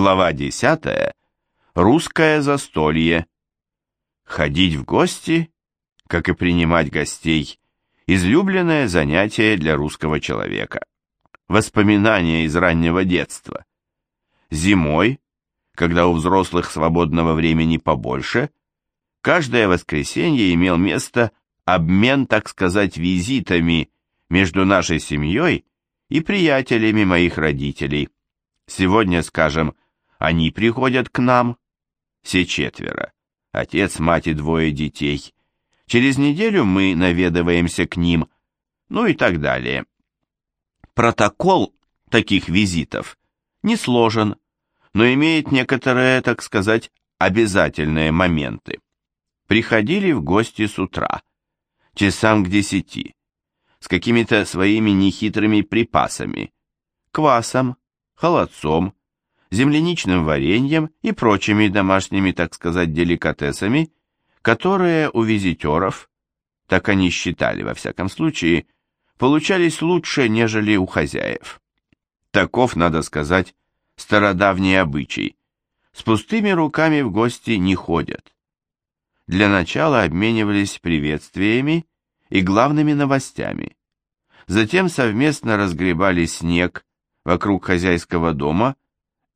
Глава 10. Русское застолье. Ходить в гости, как и принимать гостей, излюбленное занятие для русского человека. Воспоминания из раннего детства. Зимой, когда у взрослых свободного времени побольше, каждое воскресенье имел место обмен, так сказать, визитами между нашей семьей и приятелями моих родителей. Сегодня, скажем, они приходят к нам, все четверо, отец, мать и двое детей. Через неделю мы наведываемся к ним, ну и так далее. Протокол таких визитов не сложен, но имеет некоторые, так сказать, обязательные моменты. Приходили в гости с утра, часам к десяти, с какими-то своими нехитрыми припасами, квасом, холодцом, земляничным вареньем и прочими домашними, так сказать, деликатесами, которые у визитеров, так они считали во всяком случае, получались лучше, нежели у хозяев. Таков, надо сказать, стародавний обычай. С пустыми руками в гости не ходят. Для начала обменивались приветствиями и главными новостями. Затем совместно разгребали снег вокруг хозяйского дома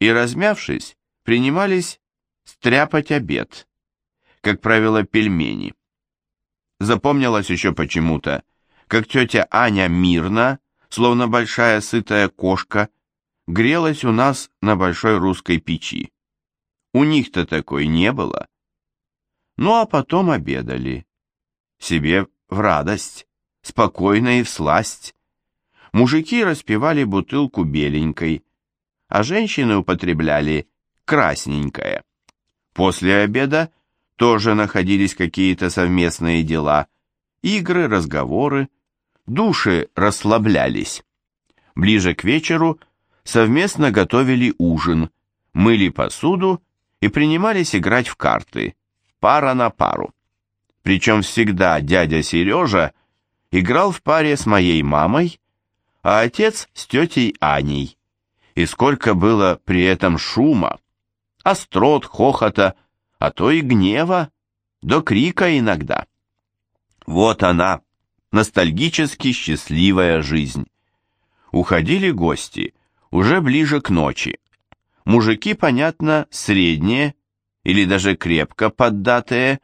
и, размявшись, принимались стряпать обед, как правило, пельмени. Запомнилось еще почему-то, как тетя Аня мирно, словно большая сытая кошка, грелась у нас на большой русской печи. У них-то такой не было. Ну а потом обедали. Себе в радость, спокойно и в сласть. Мужики распивали бутылку беленькой, а женщины употребляли красненькое. После обеда тоже находились какие-то совместные дела, игры, разговоры, души расслаблялись. Ближе к вечеру совместно готовили ужин, мыли посуду и принимались играть в карты, пара на пару. Причем всегда дядя Сережа играл в паре с моей мамой, а отец с тетей Аней и сколько было при этом шума, острот, хохота, а то и гнева, до крика иногда. Вот она, ностальгически счастливая жизнь. Уходили гости уже ближе к ночи. Мужики, понятно, средние или даже крепко поддатые,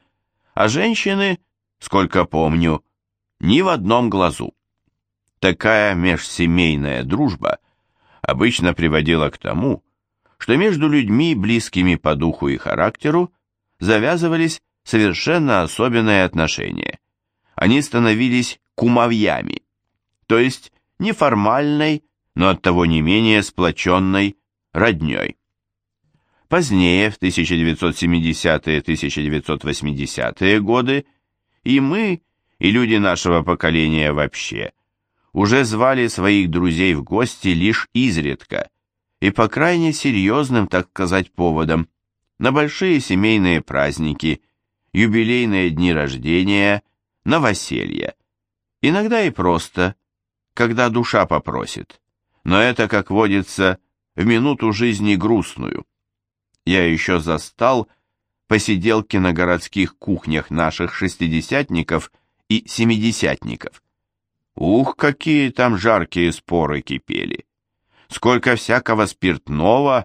а женщины, сколько помню, ни в одном глазу. Такая межсемейная дружба – обычно приводило к тому, что между людьми, близкими по духу и характеру, завязывались совершенно особенные отношения. Они становились кумовьями, то есть неформальной, но оттого не менее сплоченной родней. Позднее, в 1970-1980-е годы, и мы, и люди нашего поколения вообще – уже звали своих друзей в гости лишь изредка и по крайне серьезным, так сказать, поводам, на большие семейные праздники, юбилейные дни рождения, новоселья. Иногда и просто, когда душа попросит. Но это, как водится, в минуту жизни грустную. Я еще застал посиделки на городских кухнях наших шестидесятников и семидесятников. Ух, какие там жаркие споры кипели! Сколько всякого спиртного,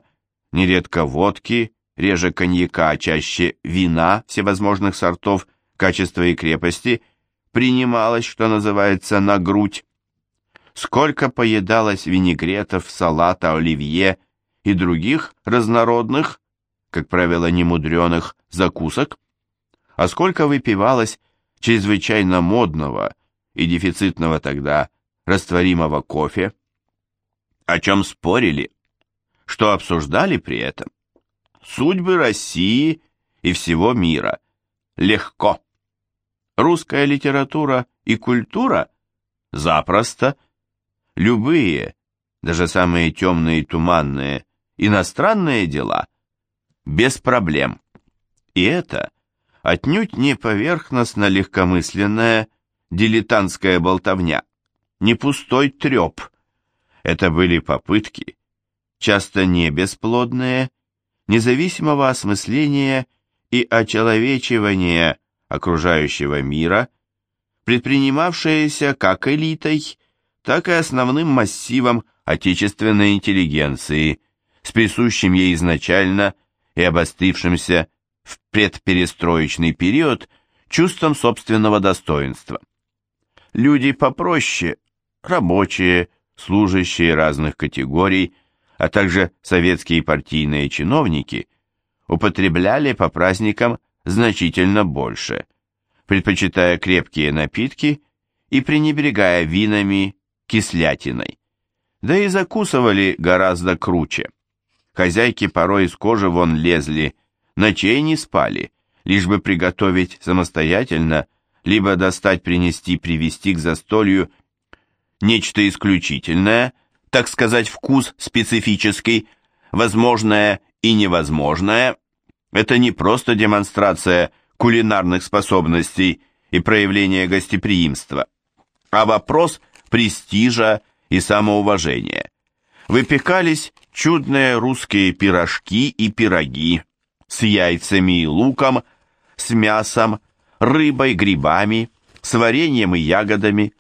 нередко водки, реже коньяка, а чаще вина всевозможных сортов, качества и крепости, принималось, что называется, на грудь. Сколько поедалось винегретов, салата, оливье и других разнородных, как правило, немудреных закусок, а сколько выпивалось чрезвычайно модного, и дефицитного тогда растворимого кофе. О чем спорили? Что обсуждали при этом? Судьбы России и всего мира. Легко. Русская литература и культура? Запросто. Любые, даже самые темные и туманные, иностранные дела? Без проблем. И это отнюдь не поверхностно-легкомысленное дилетантская болтовня, не пустой треп. Это были попытки, часто не бесплодные независимого осмысления и очеловечивания окружающего мира, предпринимавшееся как элитой, так и основным массивом отечественной интеллигенции, с присущим ей изначально и обострившимся в предперестроечный период чувством собственного достоинства. Люди попроще, рабочие, служащие разных категорий, а также советские партийные чиновники, употребляли по праздникам значительно больше, предпочитая крепкие напитки и пренебрегая винами, кислятиной. Да и закусывали гораздо круче. Хозяйки порой из кожи вон лезли, ночей не спали, лишь бы приготовить самостоятельно, либо достать, принести, привезти к застолью нечто исключительное, так сказать, вкус специфический, возможное и невозможное. Это не просто демонстрация кулинарных способностей и проявление гостеприимства, а вопрос престижа и самоуважения. Выпекались чудные русские пирожки и пироги с яйцами и луком, с мясом, рыбой, грибами, с вареньем и ягодами.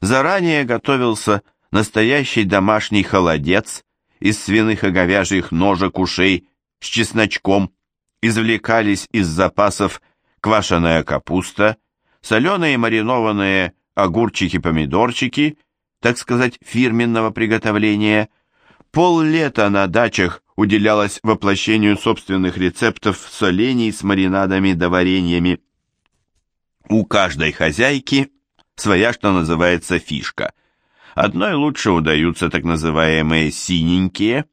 Заранее готовился настоящий домашний холодец из свиных и говяжьих ножек ушей с чесночком, извлекались из запасов квашеная капуста, соленые маринованные огурчики-помидорчики, так сказать, фирменного приготовления. Пол-лета на дачах уделялось воплощению собственных рецептов солений с маринадами да вареньями. У каждой хозяйки своя, что называется, фишка. Одной лучше удаются так называемые синенькие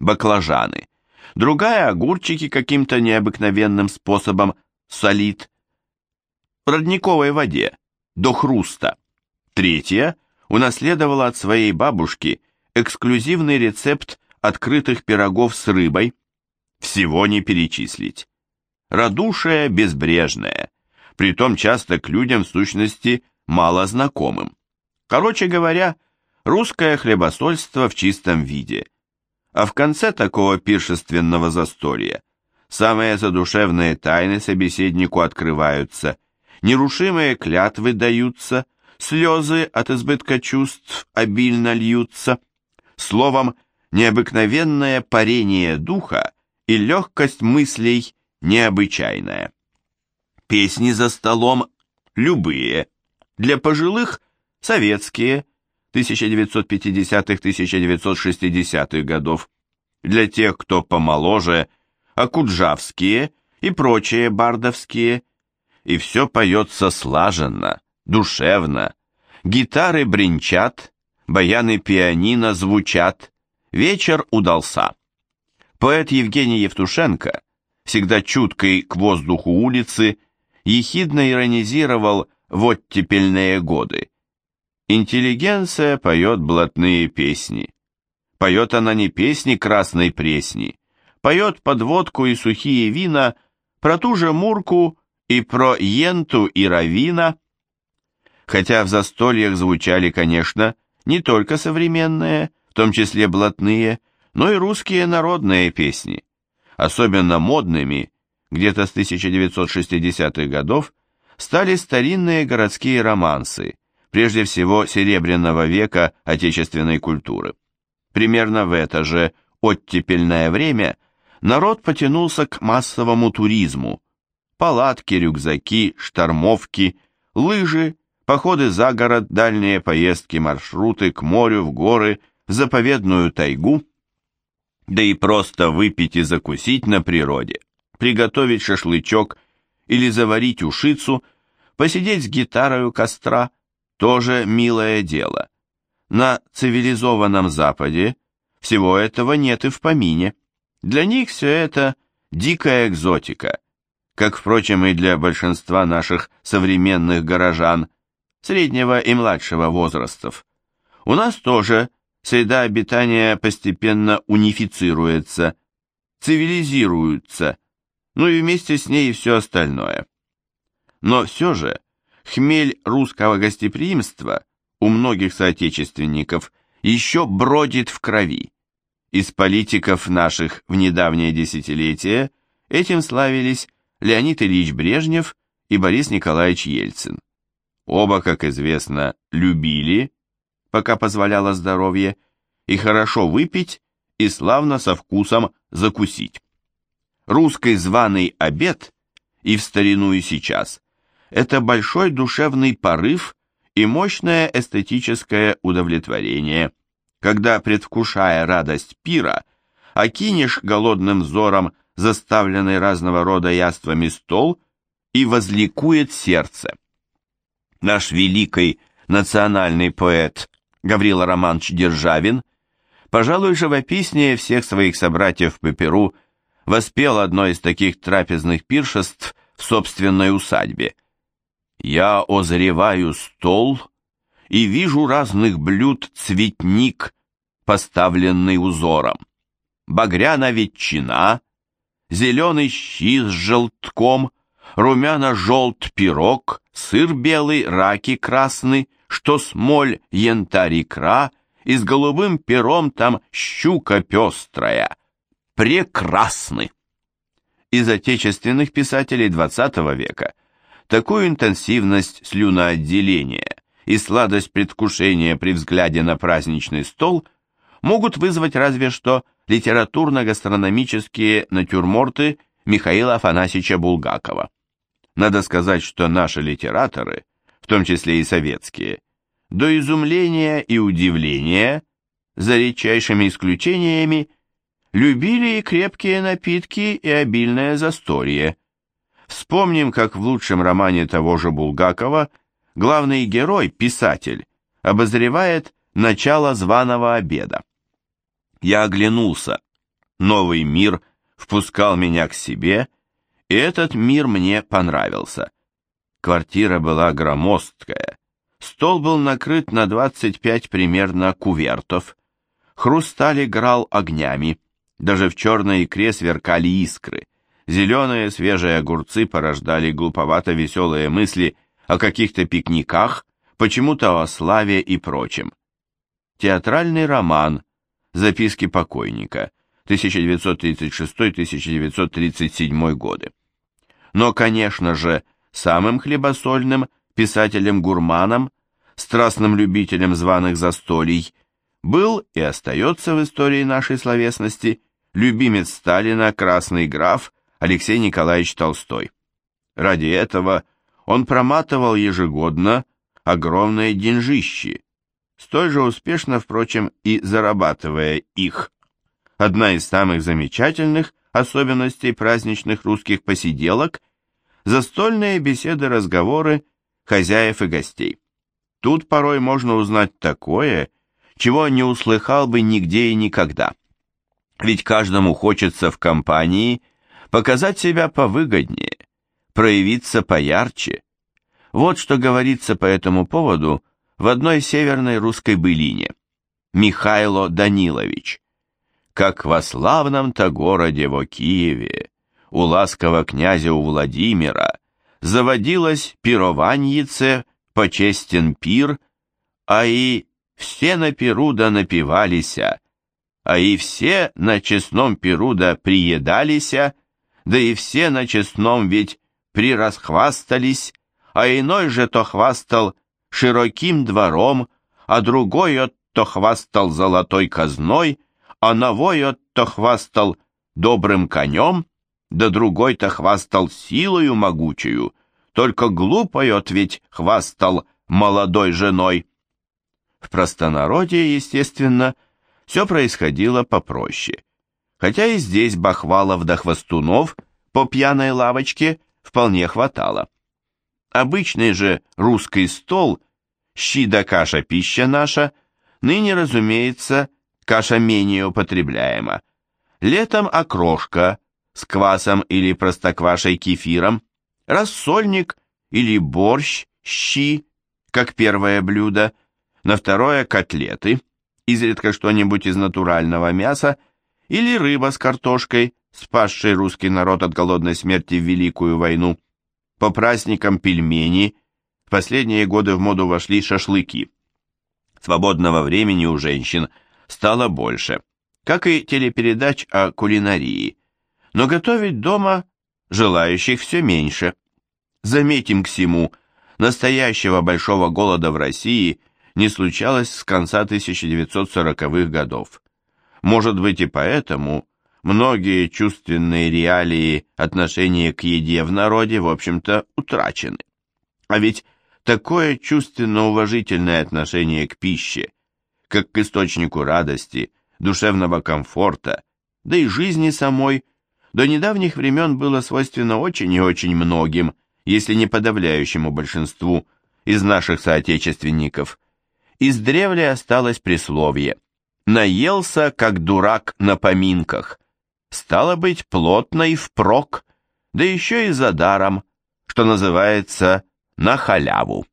баклажаны, другая огурчики каким-то необыкновенным способом солит в родниковой воде до хруста. Третья унаследовала от своей бабушки эксклюзивный рецепт открытых пирогов с рыбой. Всего не перечислить. Радушие безбрежное, притом часто к людям в сущности мало знакомым. Короче говоря, русское хлебосольство в чистом виде. А в конце такого пиршественного застолья самые задушевные тайны собеседнику открываются, нерушимые клятвы даются, слезы от избытка чувств обильно льются. Словом, необыкновенное парение духа и легкость мыслей необычайная. Песни за столом любые, для пожилых советские, 1950-1960-х годов, для тех, кто помоложе, акуджавские и прочие бардовские, и все поется слаженно, душевно, гитары бренчат, баяны пианино звучат, вечер удался. Поэт Евгений Евтушенко, всегда чуткий к воздуху улицы, ехидно иронизировал в оттепельные годы. Интеллигенция поет блатные песни. Поет она не песни красной пресни, поет подводку и сухие вина про ту же Мурку и про Йенту и Равина. Хотя в застольях звучали, конечно, не только современные, в том числе блатные, но и русские народные песни. Особенно модными, где-то с 1960-х годов, стали старинные городские романсы, прежде всего Серебряного века отечественной культуры. Примерно в это же оттепельное время народ потянулся к массовому туризму. Палатки, рюкзаки, штормовки, лыжи, походы за город, дальние поездки, маршруты к морю, в горы, в заповедную тайгу, да и просто выпить и закусить на природе, приготовить шашлычок или заварить ушицу, посидеть с гитарой у костра – тоже милое дело. На цивилизованном Западе всего этого нет и в помине. Для них все это дикая экзотика, как, впрочем, и для большинства наших современных горожан среднего и младшего возрастов. У нас тоже среда обитания постепенно унифицируется, цивилизируется, ну и вместе с ней и все остальное. Но все же хмель русского гостеприимства у многих соотечественников еще бродит в крови, Из политиков наших в недавнее десятилетие этим славились Леонид Ильич Брежнев и Борис Николаевич Ельцин. Оба, как известно, любили, пока позволяло здоровье, и хорошо выпить, и славно со вкусом закусить. Русский званый обед, и в старину и сейчас, это большой душевный порыв и мощное эстетическое удовлетворение, когда, предвкушая радость пира, окинешь голодным взором заставленный разного рода яствами стол и возликует сердце. Наш великий национальный поэт Гаврила Романович Державин, пожалуй, живописнее всех своих собратьев по Перу, воспел одно из таких трапезных пиршеств в собственной усадьбе. «Я озреваю стол и вижу разных блюд цветник, поставленный узором. Багряна ветчина, зеленый щи с желтком, румяно-желт пирог, сыр белый, раки красный, что смоль, янтарь икра, и с голубым пером там щука пестрая. Прекрасны! Из отечественных писателей XX века такую интенсивность слюноотделения и сладость предвкушения при взгляде на праздничный стол могут вызвать разве что литературно-гастрономические натюрморты Михаила Афанасьевича Булгакова. Надо сказать, что наши литераторы, в том числе и советские, до изумления и удивления, за редчайшими исключениями, любили и крепкие напитки, и обильное застолье. Вспомним, как в лучшем романе того же Булгакова главный герой, писатель, обозревает начало званого обеда. Я оглянулся. Новый мир впускал меня к себе, и этот мир мне понравился. Квартира была громоздкая, Стол был накрыт на 25 примерно кувертов. Хрусталь играл огнями. Даже в черной икре сверкали искры. Зеленые свежие огурцы порождали глуповато-веселые мысли о каких-то пикниках, почему-то о славе и прочем. Театральный роман «Записки покойника» 1936-1937 годы. Но, конечно же, самым хлебосольным писателем-гурманом страстным любителем званых застолий, был и остается в истории нашей словесности любимец Сталина, красный граф Алексей Николаевич Толстой. Ради этого он проматывал ежегодно огромные деньжищи, столь же успешно, впрочем, и зарабатывая их. Одна из самых замечательных особенностей праздничных русских посиделок – застольные беседы-разговоры хозяев и гостей. Тут порой можно узнать такое, чего не услыхал бы нигде и никогда. Ведь каждому хочется в компании показать себя повыгоднее, проявиться поярче. Вот что говорится по этому поводу в одной северной русской былине. Михайло Данилович. Как во славном-то городе во Киеве, у ласкового князя у Владимира, заводилась пированьице почестен пир, а и все на пиру да напивалися, а и все на честном пиру да приедалися, да и все на честном ведь прирасхвастались, а иной же то хвастал широким двором, а другой от то хвастал золотой казной, а новой от то хвастал добрым конем, да другой-то хвастал силою могучую, только глупой ведь хвастал молодой женой. В простонародье, естественно, все происходило попроще. Хотя и здесь бахвалов да хвостунов по пьяной лавочке вполне хватало. Обычный же русский стол, щи да каша пища наша, ныне, разумеется, каша менее употребляема. Летом окрошка с квасом или простоквашей кефиром, рассольник или борщ, щи, как первое блюдо, на второе котлеты, изредка что-нибудь из натурального мяса, или рыба с картошкой, спасшей русский народ от голодной смерти в Великую войну. По праздникам пельмени, в последние годы в моду вошли шашлыки. Свободного времени у женщин стало больше. как и телепередач о кулинарии, но готовить дома желающих все меньше. Заметим к всему, настоящего большого голода в России не случалось с конца 1940-х годов. Может быть и поэтому многие чувственные реалии отношения к еде в народе, в общем-то, утрачены. А ведь такое чувственно-уважительное отношение к пище, как к источнику радости, душевного комфорта, да и жизни самой, до недавних времен было свойственно очень и очень многим, если не подавляющему большинству из наших соотечественников. Издревле осталось присловие «наелся, как дурак на поминках», стало быть, плотно и впрок, да еще и за даром, что называется, на халяву.